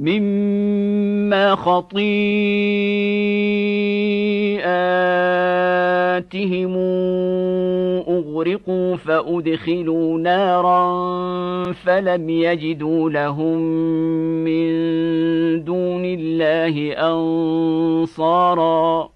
مما خطيئاتهم اغرقوا فادخلوا نارا فلم يجدوا لهم من دون الله انصارا